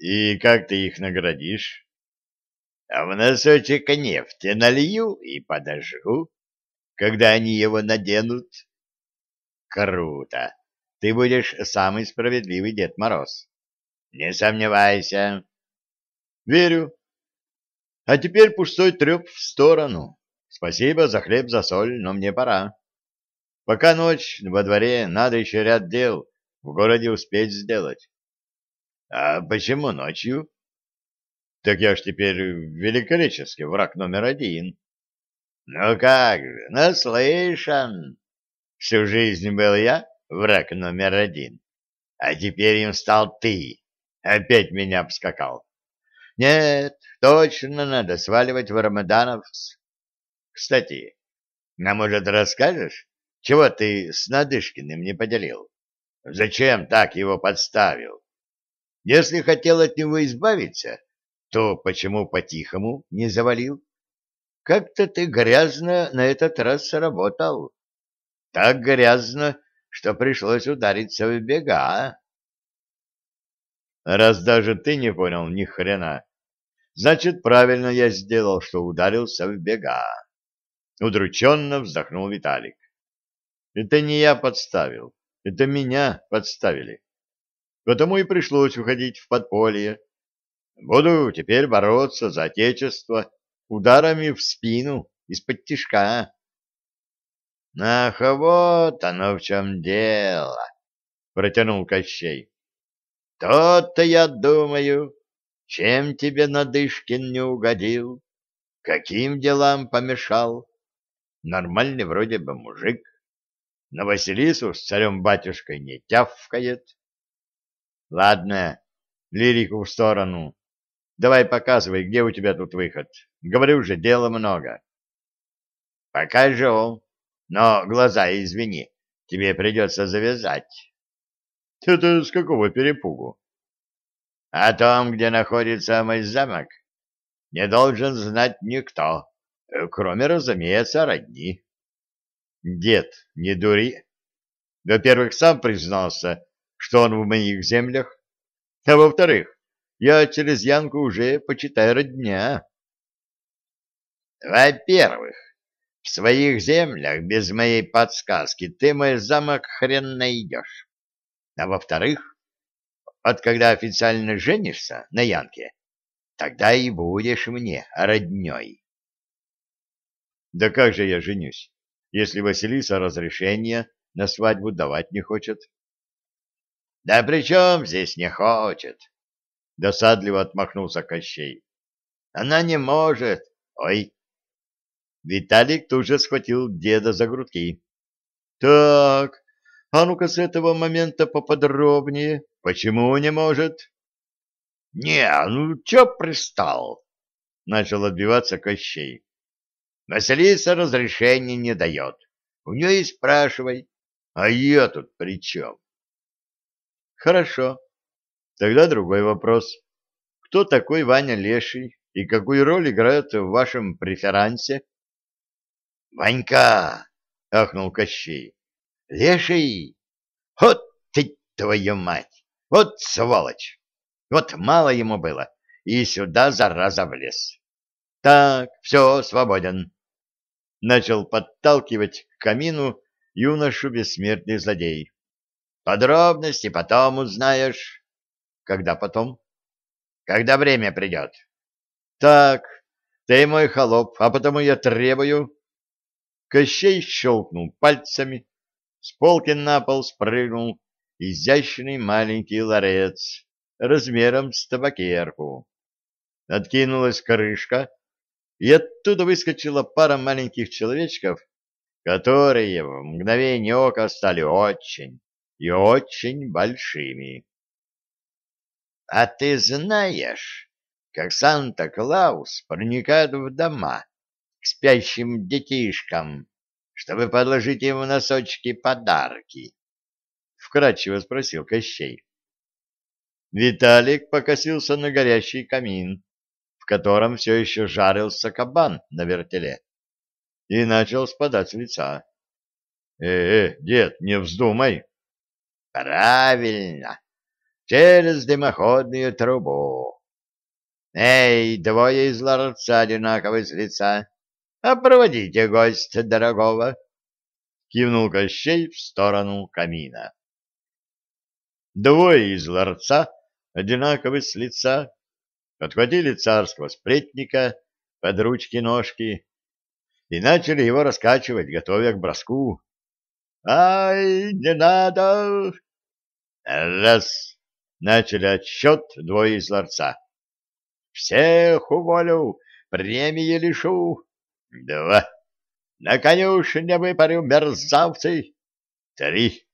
И как ты их наградишь? А в носочек нефти налью и подожгу, когда они его наденут. Круто! Ты будешь самый справедливый Дед Мороз. Не сомневайся. Верю. А теперь пустой треп в сторону. Спасибо за хлеб, за соль, но мне пора. Пока ночь во дворе, надо еще ряд дел в городе успеть сделать. А почему ночью? Так я ж теперь великолепный враг номер один. Ну как же, наслышан. Всю жизнь был я враг номер один, а теперь им стал ты. Опять меня обскакал. Нет, точно надо сваливать в Рамадановс. Кстати, нам, может, расскажешь, чего ты с Надышкиным не поделил? Зачем так его подставил? Если хотел от него избавиться, то почему по-тихому не завалил? Как-то ты грязно на этот раз сработал. Так грязно, что пришлось удариться в бега. Раз даже ты не понял ни хрена, значит, правильно я сделал, что ударился в бега. Удрученно вздохнул Виталик. Это не я подставил, это меня подставили. Потому и пришлось уходить в подполье. Буду теперь бороться за отечество ударами в спину из-под тишка. Ах, вот оно в чем дело, протянул Кощей. То-то я думаю, чем тебе Надышкин не угодил, каким делам помешал. Нормальный вроде бы мужик, на Василису с царем-батюшкой не тявкает. Ладно, лирику в сторону. Давай показывай, где у тебя тут выход. Говорю же, дела много. Покажу. Но глаза, извини, тебе придется завязать. Это с какого перепугу? О том, где находится мой замок, не должен знать никто, кроме, разумеется, родни. Дед, не дури. Во-первых, сам признался, что он в моих землях, а во-вторых, я через Янку уже, почитай, родня. Во-первых, в своих землях без моей подсказки ты мой замок хрен найдешь. А во-вторых, от когда официально женишься на Янке, тогда и будешь мне родней. Да как же я женюсь, если Василиса разрешения на свадьбу давать не хочет? Да при чем здесь не хочет? Досадливо отмахнулся Кощей. Она не может. Ой, Виталик тут же схватил деда за грудки. Так, а ну-ка с этого момента поподробнее. Почему не может? Не, ну чё пристал? Начал отбиваться Кощей. Василиса разрешения не дает. У нее и спрашивай. А я тут при чем? Хорошо. Тогда другой вопрос. Кто такой Ваня Леший и какую роль играет в вашем преферансе? Ванька! — ахнул Кощей. — Леший! Вот ты, твою мать! Вот сволочь! Вот мало ему было, и сюда зараза влез. Так, все, свободен. Начал подталкивать к камину юношу бессмертный злодей. Подробности потом узнаешь. Когда потом? Когда время придет. Так, ты мой холоп, а потому я требую Кощей щелкнул пальцами, с полки на пол спрыгнул изящный маленький ларец размером с табакерку. Откинулась крышка, и оттуда выскочила пара маленьких человечков, которые в мгновение ока стали очень и очень большими. — А ты знаешь, как Санта-Клаус проникает в дома к спящим детишкам, чтобы подложить им в носочки подарки? — вкратчиво спросил Кощей. Виталик покосился на горящий камин, в котором все еще жарился кабан на вертеле, и начал спадать с лица. «Э, — Э, дед, не вздумай! — Правильно! через дымоходную трубу. Эй, двое из ларца одинаковые с лица, а проводите гостя дорогого. Кивнул Кощей в сторону камина. Двое из ларца, одинаковые с лица, подхватили царского сплетника под ручки-ножки и начали его раскачивать, готовя к броску. «Ай, не надо!» «Раз!» — начали отсчет двое из ларца. «Всех уволю, премии лишу!» «Два!» «На конюшне выпарю, мерзавцы!» «Три!»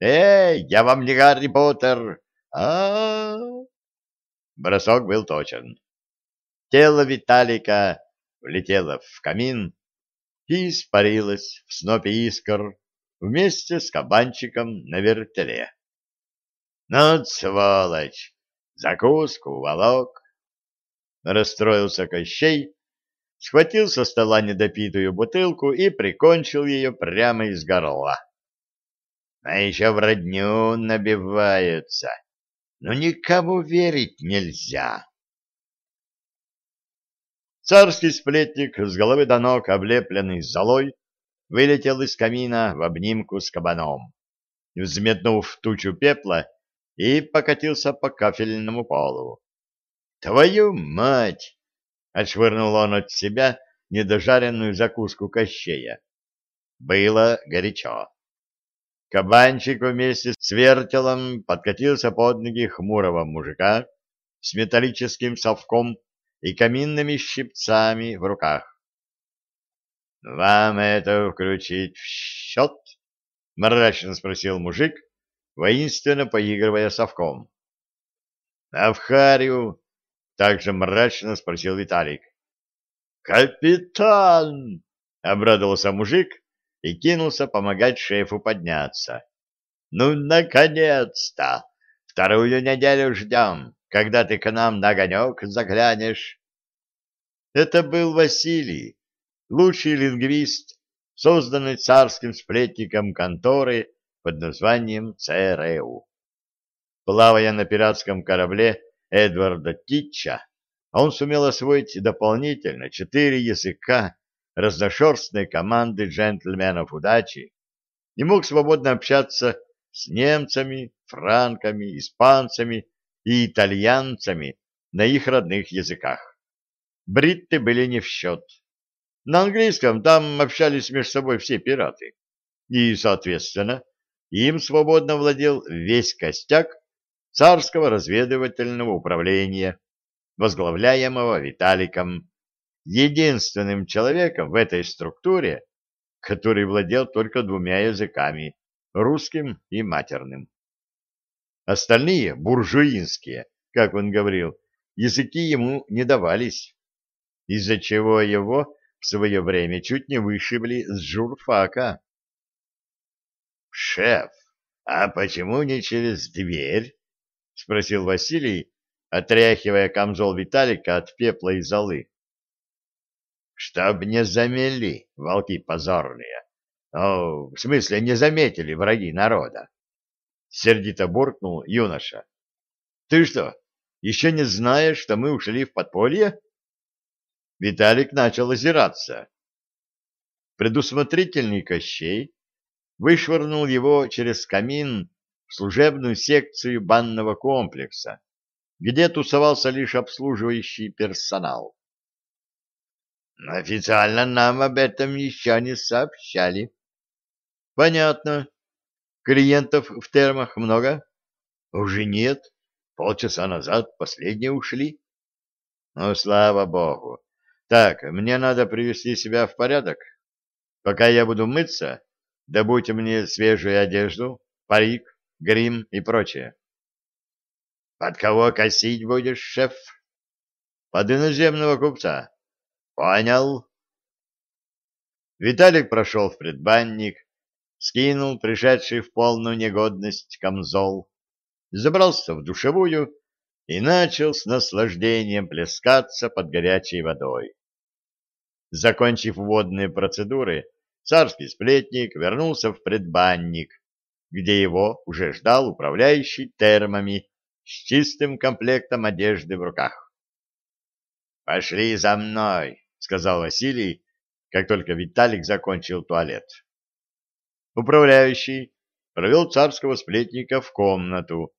«Эй, я вам не Гарри Поттер!» а, -а, -а Бросок был точен. Тело Виталика влетело в камин и испарилось в снопе искр вместе с кабанчиком на вертеле. «Ну, сволочь! Закуску волок!» Расстроился Кощей, схватил со стола недопитую бутылку и прикончил ее прямо из горла. А еще в родню набиваются. Но никому верить нельзя. Царский сплетник с головы до ног, облепленный золой, вылетел из камина в обнимку с кабаном, взметнув тучу пепла и покатился по кафельному полу. «Твою мать!» — отшвырнул он от себя недожаренную закуску кощея. Было горячо. Кабанчик вместе с вертелом подкатился под ноги хмурого мужика с металлическим совком и каминными щипцами в руках. — Вам это включить в счет? — мрачно спросил мужик, воинственно поигрывая совком. — А в харю? — также мрачно спросил Виталик. — Капитан! — обрадовался мужик и кинулся помогать шефу подняться. «Ну, наконец-то! Вторую неделю ждем, когда ты к нам на огонек заглянешь». Это был Василий, лучший лингвист, созданный царским сплетником конторы под названием ЦРУ. Плавая на пиратском корабле Эдварда Титча, он сумел освоить дополнительно четыре языка разношерстной команды джентльменов удачи и мог свободно общаться с немцами, франками, испанцами и итальянцами на их родных языках. Бритты были не в счет. На английском там общались между собой все пираты. И, соответственно, им свободно владел весь костяк царского разведывательного управления, возглавляемого Виталиком единственным человеком в этой структуре, который владел только двумя языками — русским и матерным. Остальные, буржуинские, как он говорил, языки ему не давались, из-за чего его в свое время чуть не вышибли с журфака. «Шеф, а почему не через дверь?» — спросил Василий, отряхивая камзол Виталика от пепла и золы чтоб не замели волки позорные. Ну, в смысле, не заметили враги народа. Сердито буркнул юноша. Ты что, еще не знаешь, что мы ушли в подполье? Виталик начал озираться. Предусмотрительный Кощей вышвырнул его через камин в служебную секцию банного комплекса, где тусовался лишь обслуживающий персонал. Официально нам об этом еще не сообщали. Понятно. Клиентов в термах много? Уже нет. Полчаса назад последние ушли. Ну, слава богу. Так, мне надо привести себя в порядок. Пока я буду мыться, добудьте мне свежую одежду, парик, грим и прочее. Под кого косить будешь, шеф? Под иноземного купца. Понял. Виталик прошел в предбанник, скинул пришедший в полную негодность камзол, забрался в душевую и начал с наслаждением плескаться под горячей водой. Закончив водные процедуры, царский сплетник вернулся в предбанник, где его уже ждал управляющий термами с чистым комплектом одежды в руках. «Пошли за мной», — сказал Василий, как только Виталик закончил туалет. Управляющий провел царского сплетника в комнату,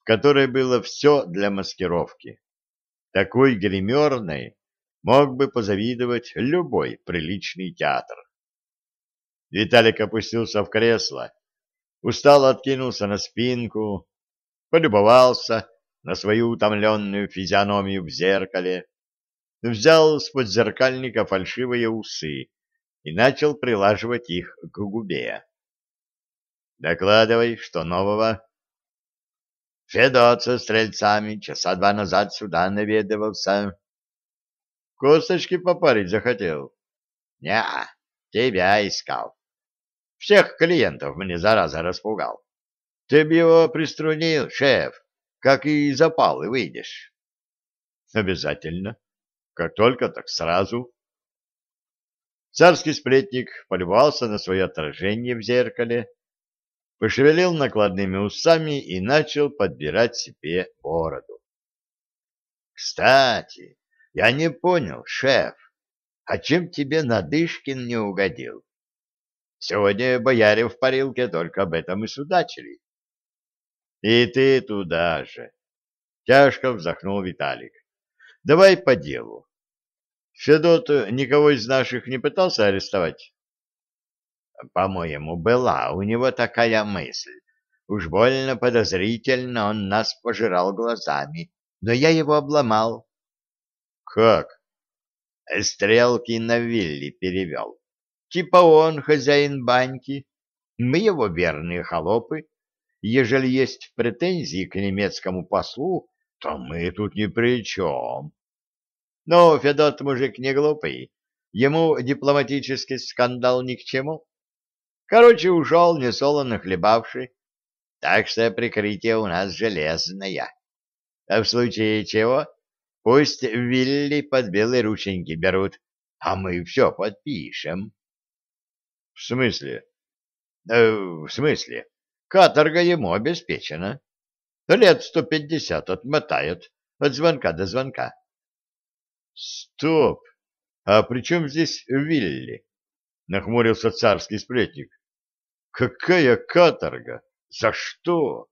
в которой было все для маскировки. Такой гримерной мог бы позавидовать любой приличный театр. Виталик опустился в кресло, устало откинулся на спинку, полюбовался на свою утомленную физиономию в зеркале, взял с подзеркальника фальшивые усы и начал прилаживать их к губе. «Докладывай, что нового?» Федот со стрельцами часа два назад сюда наведывался. Косточки попарить захотел? Не, тебя искал. Всех клиентов мне зараза распугал. Ты б его приструнил, шеф, как и запал и выйдешь. Обязательно. Как только, так сразу. Царский сплетник полюбовался на свое отражение в зеркале, пошевелил накладными усами и начал подбирать себе бороду. Кстати, я не понял, шеф, а чем тебе Надышкин не угодил? Сегодня бояре в парилке только об этом и судачили. И ты туда же. Тяжко вздохнул Виталик. Давай по делу. Федот никого из наших не пытался арестовать? По-моему, была у него такая мысль. Уж больно подозрительно он нас пожирал глазами, но я его обломал. Как? Стрелки на Вилли перевел. Типа он хозяин баньки, мы его верные холопы. Ежели есть претензии к немецкому послу, то мы тут ни при чем. Но Федот мужик не глупый, ему дипломатический скандал ни к чему. Короче, ушел несолоно хлебавший, так что прикрытие у нас железное. А в случае чего, пусть Вилли под белые рученьки берут, а мы все подпишем. В смысле? Э, в смысле? Каторга ему обеспечена. Лет сто пятьдесят отмотает от звонка до звонка. Стоп! А при чем здесь Вилли? Нахмурился царский сплетник. Какая каторга? За что?